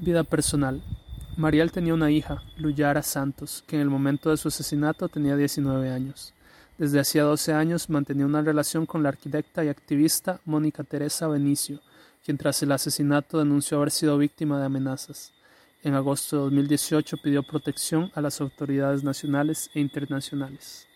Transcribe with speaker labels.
Speaker 1: Vida personal. Mariel tenía una hija, Luyara Santos, que en el momento de su asesinato tenía 19 años. Desde hacía 12 años mantenía una relación con la arquitecta y activista Mónica Teresa Benicio, quien tras el asesinato denunció haber sido víctima de amenazas. En agosto de 2018 pidió protección a las autoridades nacionales e internacionales.